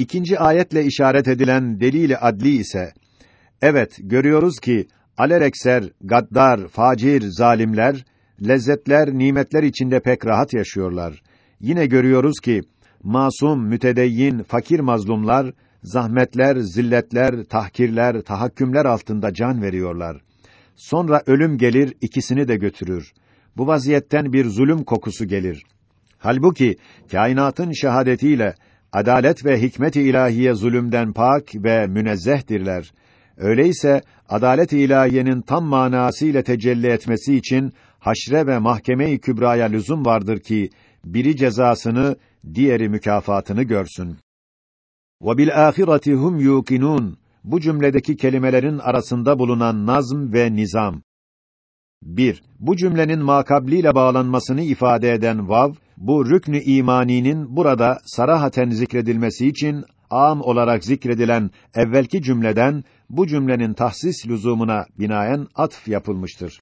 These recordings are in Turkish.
İkinci ayetle işaret edilen delili adli ise evet görüyoruz ki alerekser, gaddar, facir, zalimler lezzetler, nimetler içinde pek rahat yaşıyorlar. Yine görüyoruz ki masum, mütedeyyin, fakir mazlumlar zahmetler, zilletler, tahkirler, tahakkümler altında can veriyorlar. Sonra ölüm gelir, ikisini de götürür. Bu vaziyetten bir zulüm kokusu gelir. Halbuki kainatın şehadetiyle adalet ve hikmet-i ilahiye zulümden pak ve münezzehtirler. Öyleyse adalet-i ilahiyenin tam manasıyla tecelli etmesi için haşre ve mahkeme-i kübraya lüzum vardır ki biri cezasını, diğeri mükafatını görsün. Ve bil ahireti hum yuqinun. Bu cümledeki kelimelerin arasında bulunan nazm ve nizam. 1. Bu cümlenin makabliyle bağlanmasını ifade eden vav, bu rüknü imaninin burada sarahaten zikredilmesi için am olarak zikredilen evvelki cümleden bu cümlenin tahsis lüzumuna binaen atf yapılmıştır.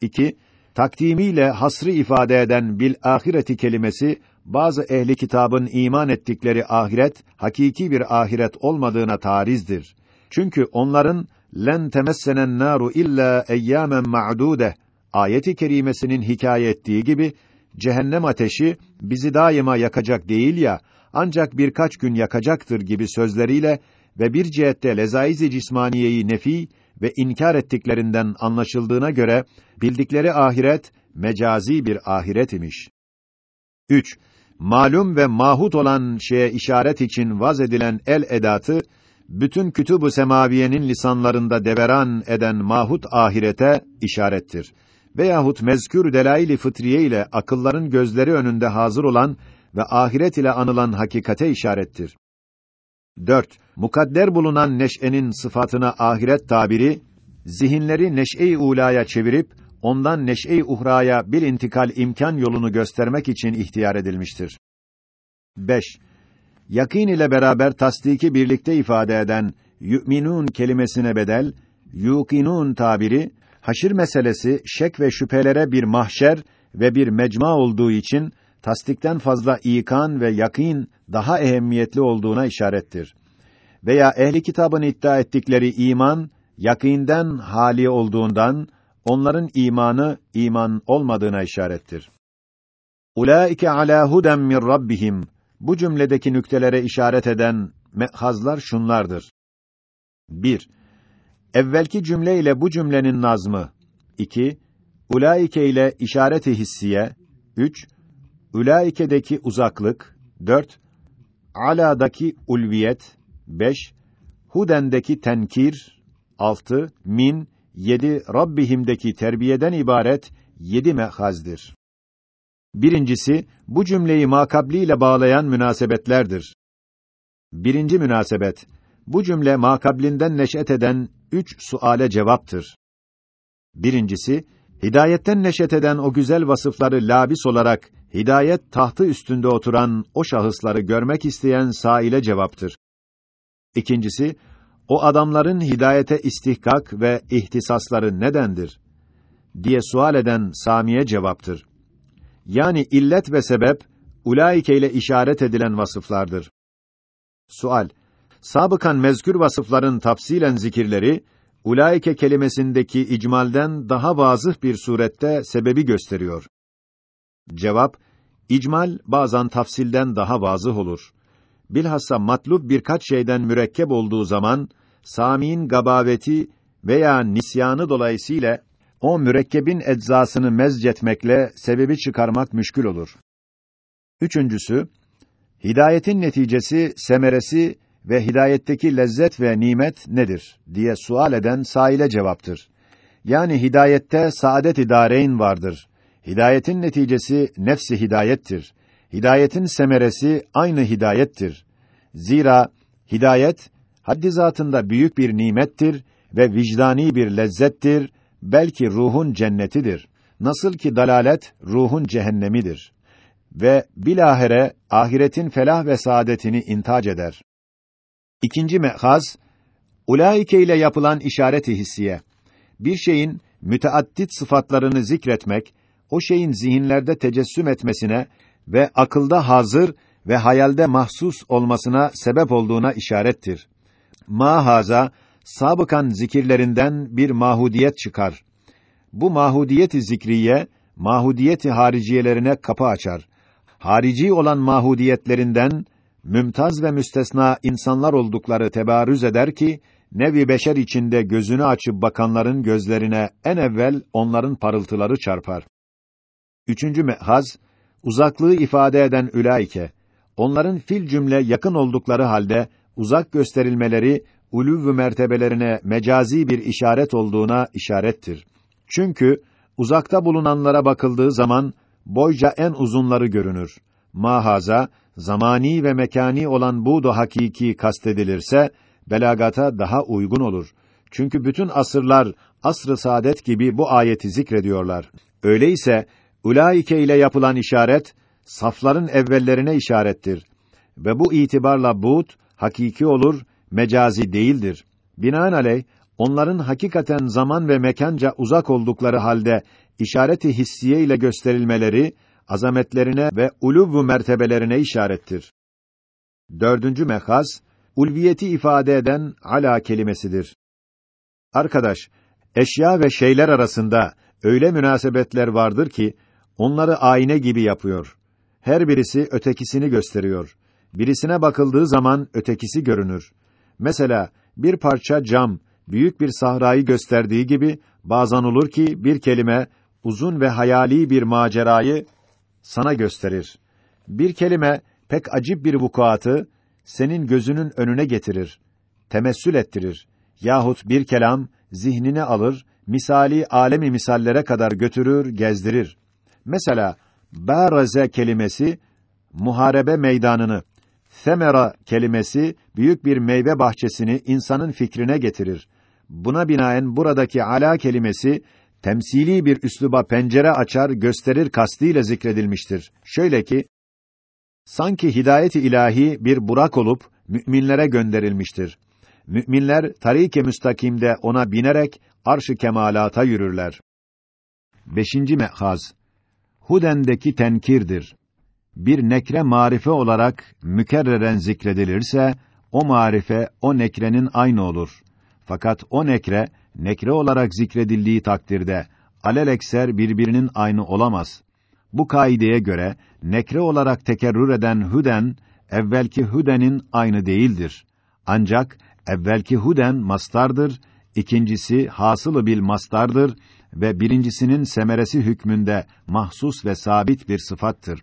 2. Takdimiyle hasrı ifade eden bil ahireti kelimesi bazı ehli kitabın iman ettikleri ahiret hakiki bir ahiret olmadığına tarizdir. Çünkü onların len temessenen naru illa eyyamen ma'dude ayeti kerimesinin hikaye ettiği gibi cehennem ateşi bizi daima yakacak değil ya ancak birkaç gün yakacaktır gibi sözleriyle ve bir cihette lezaiz-i cismaniyeyi nefi ve inkar ettiklerinden anlaşıldığına göre bildikleri ahiret mecazi bir ahiret imiş. 3. Malum ve mahut olan şeye işaret için vaz edilen el edatı bütün kütüb-ü semaviyenin lisanlarında deveran eden mahut ahirete işarettir. Veyahut mezkür delail-i fıtriye ile akılların gözleri önünde hazır olan ve ahiret ile anılan hakikate işarettir. 4. Mukadder bulunan neş'enin sıfatına ahiret tabiri, zihinleri neş'e-i ulaya çevirip, ondan neş'e-i uhraya bir intikal imkan yolunu göstermek için ihtiyar edilmiştir. 5. Yakîn ile beraber tasdiki birlikte ifade eden yu'minun kelimesine bedel, yuqinun tabiri, haşir meselesi şek ve şüphelere bir mahşer ve bir mecma olduğu için tasdikten fazla ikan ve yakîn daha ehemmiyetli olduğuna işarettir. Veya ehli kitabın iddia ettikleri iman yakînden hali olduğundan onların imanı iman olmadığına işarettir. Ulaike ala huden min rabbihim. Bu cümledeki nüktelere işaret eden mehazlar şunlardır. 1. Evvelki cümle ile bu cümlenin nazmı. 2. Ulaike ile işareti hissiye. 3. Ulaike'deki uzaklık. 4. Ala'daki ulviyet. 5. Huden'deki tenkir. 6. Min. 7. Rabbihim'deki terbiyeden ibaret yedi mehazdir. Birincisi, bu cümleyi makabliyle bağlayan münasebetlerdir. Birinci münasebet, bu cümle makablinden neş'et eden üç suale cevaptır. Birincisi, hidayetten neş'et eden o güzel vasıfları labis olarak hidayet tahtı üstünde oturan o şahısları görmek isteyen saile cevaptır. İkincisi, o adamların hidayete istihkak ve ihtisasları nedendir diye sual eden Samiye cevaptır. Yani illet ve sebep ulaike ile işaret edilen vasıflardır. Sual: Sabıkan mezkür vasıfların tafsilen zikirleri ulaike kelimesindeki icmalden daha vazıh bir surette sebebi gösteriyor. Cevap: İcmal bazen tafsilden daha vazıh olur. Bilhassa matlub birkaç şeyden mürekkep olduğu zaman Sami'in gabaveti veya nisyanı dolayısıyla o mürekkebin eczasını mezcetmekle sebebi çıkarmak müşkül olur. Üçüncüsü, hidayetin neticesi, semeresi ve hidayetteki lezzet ve nimet nedir diye sual eden saile cevaptır. Yani hidayette saadet idareyn vardır. Hidayetin neticesi nefsi hidayettir. Hidayetin semeresi aynı hidayettir. Zira hidayet haddi zatında büyük bir nimettir ve vicdani bir lezzettir belki ruhun cennetidir. Nasıl ki dalalet ruhun cehennemidir ve bilahere ahiretin felah ve saadetini intac eder. İkinci mehaz ulaike ile yapılan işareti hissiye. Bir şeyin müteaddit sıfatlarını zikretmek, o şeyin zihinlerde tecessüm etmesine ve akılda hazır ve hayalde mahsus olmasına sebep olduğuna işarettir. Mahaza sabıkan zikirlerinden bir mahudiyet çıkar. Bu mahudiyet-i zikriye mahudiyet-i hariciyelerine kapı açar. Harici olan mahudiyetlerinden mümtaz ve müstesna insanlar oldukları tebarüz eder ki nevi beşer içinde gözünü açıp bakanların gözlerine en evvel onların parıltıları çarpar. Üçüncü mehaz uzaklığı ifade eden ülaike onların fil cümle yakın oldukları halde uzak gösterilmeleri ulûv mertebelerine mecazi bir işaret olduğuna işarettir. Çünkü uzakta bulunanlara bakıldığı zaman boyca en uzunları görünür. Mahaza zamani ve mekani olan bu da hakiki kastedilirse belagata daha uygun olur. Çünkü bütün asırlar asr-ı saadet gibi bu ayeti zikrediyorlar. Öyleyse ulaike ile yapılan işaret safların evvellerine işarettir. Ve bu itibarla buğd hakiki olur, mecazi değildir. Binaenaleyh onların hakikaten zaman ve mekanca uzak oldukları halde işareti hissiye ile gösterilmeleri azametlerine ve uluv mertebelerine işarettir. Dördüncü mehaz ulviyeti ifade eden ala kelimesidir. Arkadaş, eşya ve şeyler arasında öyle münasebetler vardır ki onları ayna gibi yapıyor. Her birisi ötekisini gösteriyor. Birisine bakıldığı zaman ötekisi görünür. Mesela bir parça cam büyük bir sahrayı gösterdiği gibi bazen olur ki bir kelime uzun ve hayali bir macerayı sana gösterir. Bir kelime pek acip bir vukuatı senin gözünün önüne getirir, temessül ettirir. Yahut bir kelam zihnini alır, misali alemi misallere kadar götürür, gezdirir. Mesela baraze kelimesi muharebe meydanını, semera kelimesi büyük bir meyve bahçesini insanın fikrine getirir. Buna binaen buradaki ala kelimesi temsili bir üsluba pencere açar, gösterir kastıyla zikredilmiştir. Şöyle ki sanki hidayet-i ilahi bir burak olup müminlere gönderilmiştir. Müminler tarik-i müstakimde ona binerek arş-ı kemalata yürürler. Beşinci mehaz Huden'deki tenkirdir. Bir nekre marife olarak mükerreren zikredilirse o marife o nekrenin aynı olur. Fakat o nekre nekre olarak zikredildiği takdirde alelekser birbirinin aynı olamaz. Bu kaideye göre nekre olarak tekerrür eden hüden evvelki hüdenin aynı değildir. Ancak evvelki hüden mastardır, ikincisi hasılı bil mastardır ve birincisinin semeresi hükmünde mahsus ve sabit bir sıfattır.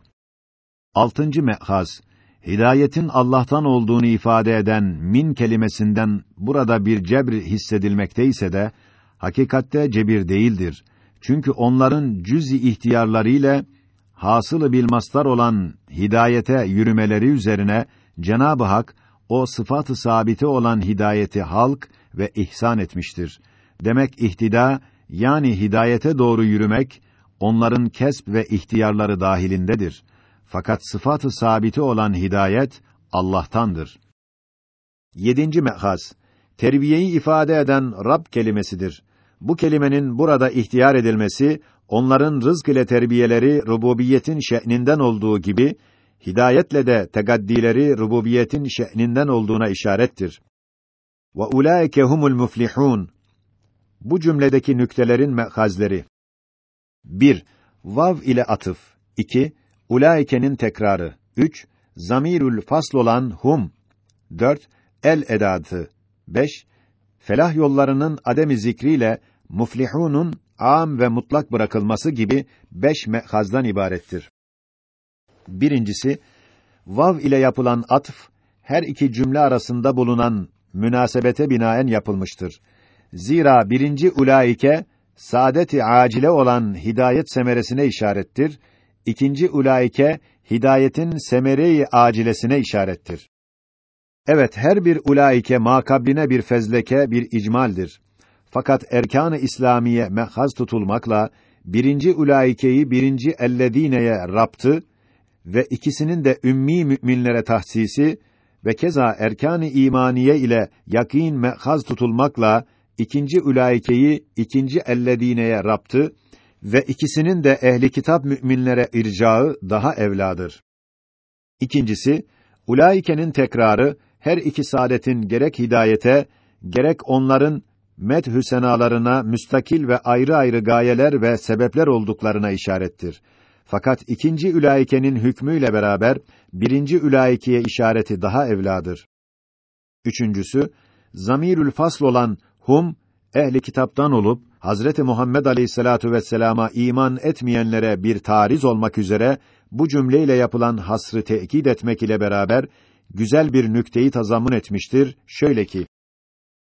Altıncı mehaz hidayetin Allah'tan olduğunu ifade eden min kelimesinden burada bir cebr hissedilmekte ise de hakikatte cebir değildir. Çünkü onların cüz-i ihtiyarları ile hasılı bilmastar olan hidayete yürümeleri üzerine Cenab-ı Hak o sıfatı sabiti olan hidayeti halk ve ihsan etmiştir. Demek ihtida yani hidayete doğru yürümek onların kesb ve ihtiyarları dahilindedir. Fakat sıfatı sabiti olan hidayet Allah'tandır. Yedinci mehaz terbiyeyi ifade eden Rab kelimesidir. Bu kelimenin burada ihtiyar edilmesi onların rızk ile terbiyeleri rububiyetin şe'ninden olduğu gibi hidayetle de tegaddileri rububiyetin şe'ninden olduğuna işarettir. Ve ulaike humul muflihun. Bu cümledeki nüktelerin mehazleri. 1. Vav ile atıf. 2. Ulaike'nin tekrarı. 3. Zamirül fasl olan hum. 4. El edatı. 5. Felah yollarının ademi zikriyle muflihunun am ve mutlak bırakılması gibi beş mehazdan ibarettir. Birincisi, vav ile yapılan atf, her iki cümle arasında bulunan münasebete binaen yapılmıştır. Zira birinci ulaike, saadeti acile olan hidayet semeresine işarettir. İkinci ulaike, hidayetin semere-i acilesine işarettir. Evet, her bir ulaike makabline bir fezleke, bir icmaldir. Fakat erkan-ı İslamiye mehaz tutulmakla birinci ulaikeyi birinci ellezîneye raptı ve ikisinin de ümmi müminlere tahsisi ve keza erkan-ı imaniye ile yakîn mehaz tutulmakla ikinci ulaikeyi ikinci ellezîneye raptı ve ikisinin de ehli kitap müminlere ircağı daha evladır. İkincisi, ulaikenin tekrarı her iki saadetin gerek hidayete, gerek onların medhü senalarına müstakil ve ayrı ayrı gayeler ve sebepler olduklarına işarettir. Fakat ikinci ülaikenin hükmüyle beraber birinci ülaikeye işareti daha evladır. Üçüncüsü, zamirül fasl olan hum ehli kitaptan olup Hazreti Muhammed Aleyhisselatu vesselama iman etmeyenlere bir tariz olmak üzere bu cümleyle yapılan hasrı tekit etmek ile beraber güzel bir nükteyi tazammun etmiştir. Şöyle ki: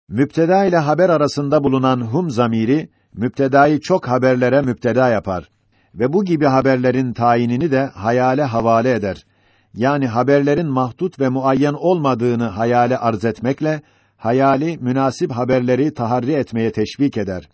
Müpteda ile haber arasında bulunan hum zamiri müptedayı çok haberlere müpteda yapar ve bu gibi haberlerin tayinini de hayale havale eder. Yani haberlerin mahdut ve muayyen olmadığını hayale arz etmekle hayali münasip haberleri taharri etmeye teşvik eder.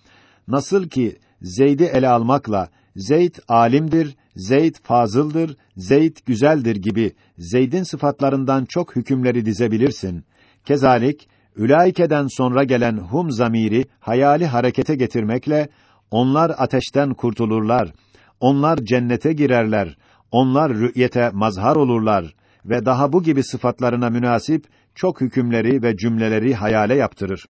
Nasıl ki Zeyd'i ele almakla Zeyd alimdir, Zeyd fazıldır, Zeyd güzeldir gibi Zeyd'in sıfatlarından çok hükümleri dizebilirsin. Kezalik ülaikeden sonra gelen hum zamiri hayali harekete getirmekle onlar ateşten kurtulurlar. Onlar cennete girerler. Onlar rü'yete mazhar olurlar ve daha bu gibi sıfatlarına münasip çok hükümleri ve cümleleri hayale yaptırır.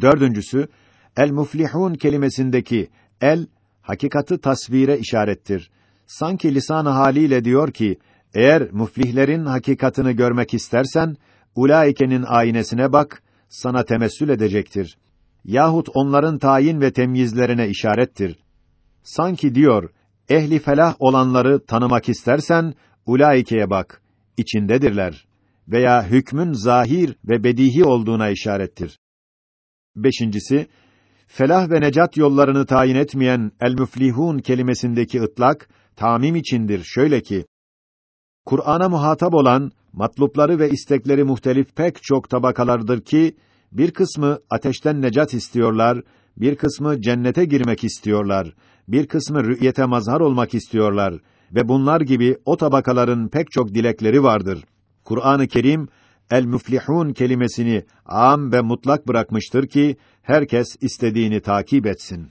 Dördüncüsü, el-muflihun kelimesindeki el, hakikati tasvire işarettir. Sanki lisan haliyle diyor ki, eğer muflihlerin hakikatını görmek istersen, ulaikenin aynesine bak, sana temessül edecektir. Yahut onların tayin ve temyizlerine işarettir. Sanki diyor, ehli felah olanları tanımak istersen, ulaikeye bak, içindedirler. Veya hükmün zahir ve bedihi olduğuna işarettir. Beşincisi, felah ve necat yollarını tayin etmeyen el-müflihun kelimesindeki ıtlak, tamim içindir şöyle ki, Kur'an'a muhatap olan, matlupları ve istekleri muhtelif pek çok tabakalardır ki, bir kısmı ateşten necat istiyorlar, bir kısmı cennete girmek istiyorlar, bir kısmı rü'yete mazhar olmak istiyorlar ve bunlar gibi o tabakaların pek çok dilekleri vardır. Kur'an-ı Kerim el-müflihun kelimesini âm ve mutlak bırakmıştır ki herkes istediğini takip etsin.